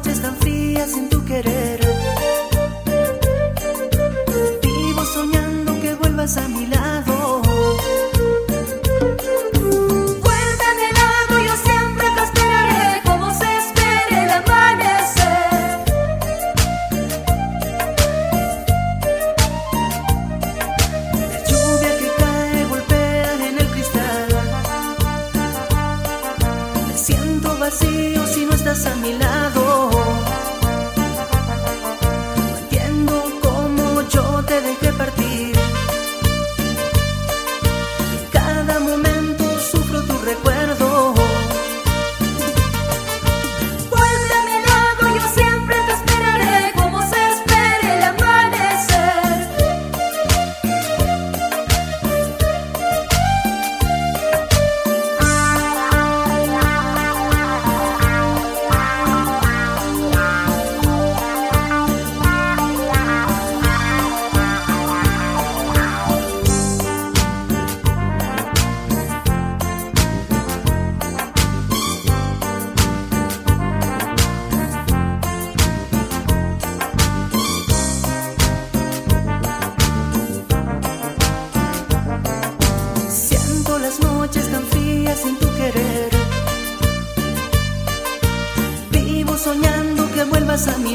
noches tan frías sin tu querer. Vivo soñando que vuelvas a mi lado. siento vacío si no estás a mi lado. a mí.